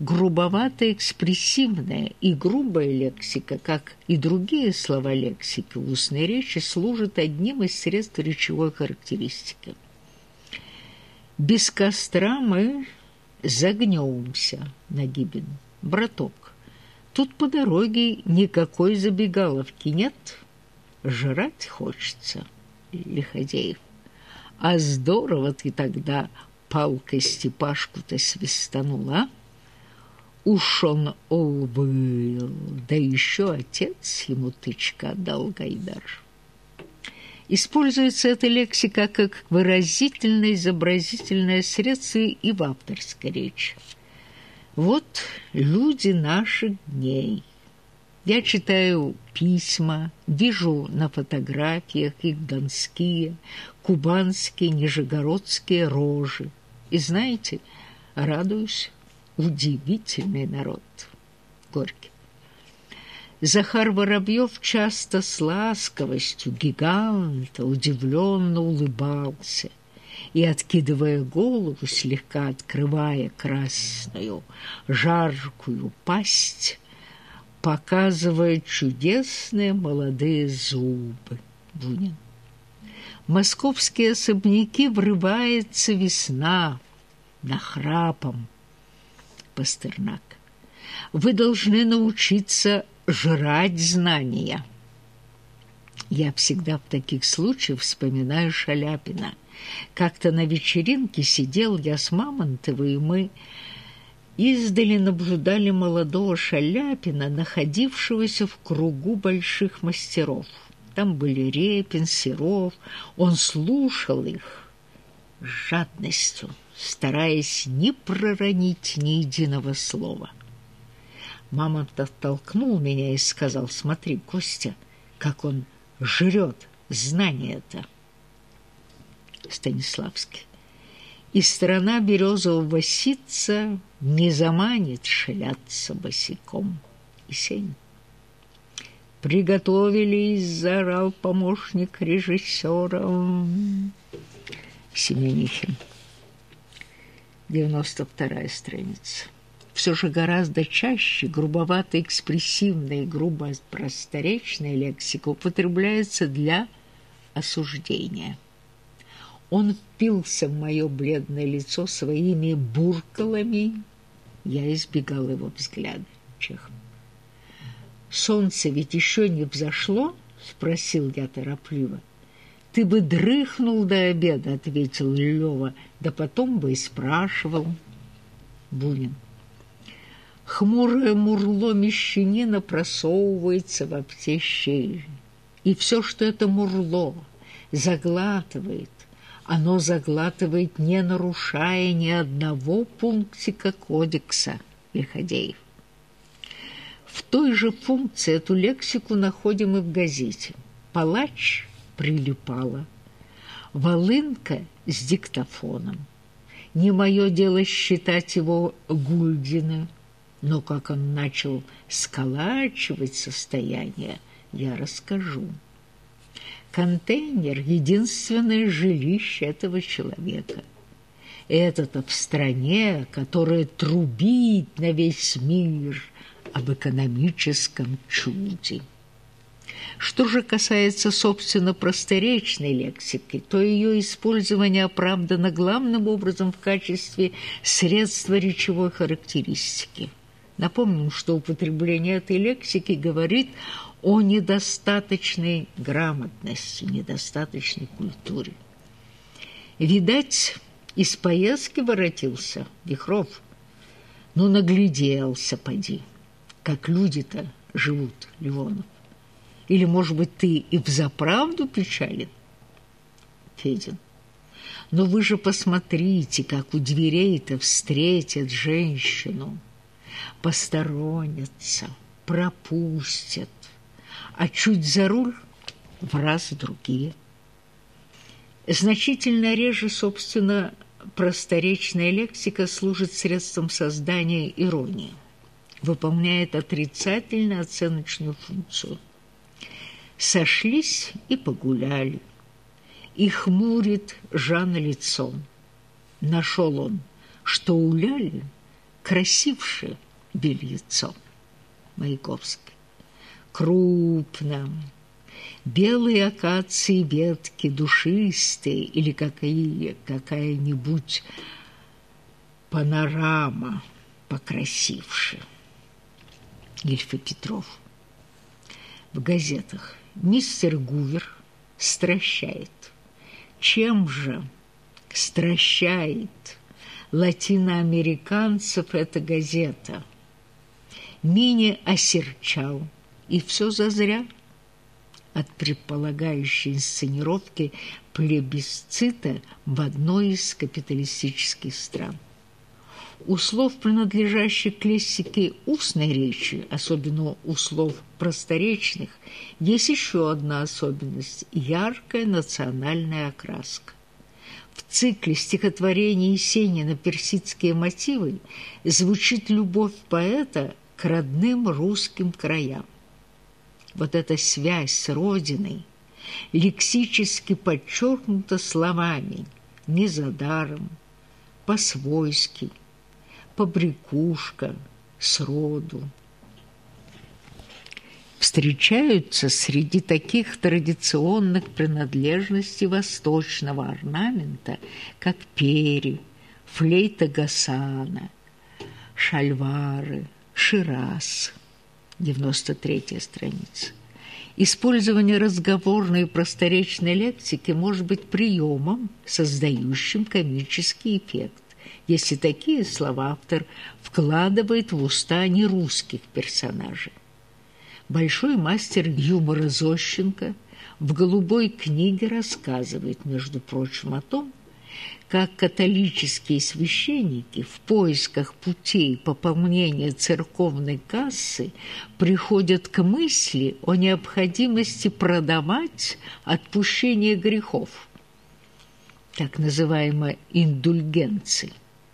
грубоватая экспрессивная и грубая лексика, как и другие слова лексики в устной речи, служат одним из средств речевой характеристики. Без костра мы загнёмся, Нагибин, браток. Тут по дороге никакой забегаловки нет, жрать хочется, Лиходеев. А здорово ты тогда палкой Степашку-то свистанула, а? Уж он был, да еще отец ему тычка дал Гайдар. Используется эта лексика как выразительно-изобразительное средство и в авторской речи. Вот люди наших дней. Я читаю письма, вижу на фотографиях их донские, кубанские, нижегородские рожи. И знаете, радуюсь, удивительный народ. Горький. Захар Воробьев часто с ласковостью гиганта удивленно улыбался и, откидывая голову, слегка открывая красную, жаркую пасть, показывая чудесные молодые зубы. Бунин. Московские особняки врывается весна, нахрапом, Пастернак. Вы должны научиться жрать знания. Я всегда в таких случаях вспоминаю Шаляпина. Как-то на вечеринке сидел я с Мамонтовой, и мы издали наблюдали молодого Шаляпина, находившегося в кругу больших мастеров. Там были Репин, Серов. Он слушал их с жадностью стараясь не проронить ни единого слова. Мамонт оттолкнул меня и сказал, «Смотри, Костя, как он жрет знание-то». Станиславский. И страна березового ситца не заманит шляться босиком. Есень. «Приготовились!» – заорал помощник режиссера Семенихин. 92 страница. Все же гораздо чаще грубовато-экспрессивная и грубо-просторечная лексика употребляется для осуждения. Он впился в мое бледное лицо своими буркалами. Я избегал его взгляда. Чехов. «Солнце ведь еще не взошло?» — спросил я торопливо. «Ты бы дрыхнул до обеда», — ответил Лёва, «да потом бы и спрашивал». Бунин. Хмурое мурло мещанина просовывается во все щели. И все, что это мурло заглатывает, оно заглатывает, не нарушая ни одного пунктика кодекса Лиходеев. В той же функции эту лексику находим и в газете. Палач – прилипала. Волынка с диктофоном. Не мое дело считать его Гульдина, но как он начал сколачивать состояние, я расскажу. Контейнер — единственное жилище этого человека. Это-то в стране, которая трубит на весь мир об экономическом чуде. Что же касается, собственно, просторечной лексики, то ее использование оправдано главным образом в качестве средства речевой характеристики. Напомним, что употребление этой лексики говорит о недостаточной грамотности, недостаточной культуре. Видать, из поездки воротился Вихров. Ну, нагляделся, поди, как люди-то живут, Ливонов. Или, может быть, ты и взаправду печален? Федин. Но вы же посмотрите, как у дверей-то встретят женщину. Посторонятся, пропустят, а чуть за руль в раз другие. Значительно реже, собственно, просторечная лексика служит средством создания иронии, выполняет отрицательно оценочную функцию – Сошлись и погуляли. И хмурит Жана лицом. Нашел он, что у Ляли красивше бельецо. Маяковский. Крупно. Белые акации ветки, душистые, или какие, какая-нибудь панорама покрасивше. Ильфа Петров. В газетах мистер Гувер стращает. Чем же стращает латиноамериканцев эта газета? Мини осерчал, и все зазря от предполагающей инсценировки плебисцита в одной из капиталистических стран. У слов, принадлежащих к лексике устной речи, особенно у слов просторечных, есть еще одна особенность – яркая национальная окраска. В цикле стихотворений Есенина «Персидские мотивы» звучит любовь поэта к родным русским краям. Вот эта связь с Родиной лексически подчеркнута словами «не за даром», «по-свойски», побрякушка, сроду. Встречаются среди таких традиционных принадлежностей восточного орнамента, как пери, флейта гасана, шальвары, шираз. 93 страница. Использование разговорной и просторечной лексики может быть приемом, создающим комический эффект если такие слова автор вкладывает в уста нерусских персонажей. Большой мастер юмора Зощенко в «Голубой книге» рассказывает, между прочим, о том, как католические священники в поисках путей пополнения церковной кассы приходят к мысли о необходимости продавать отпущение грехов, так называемой индульгенции.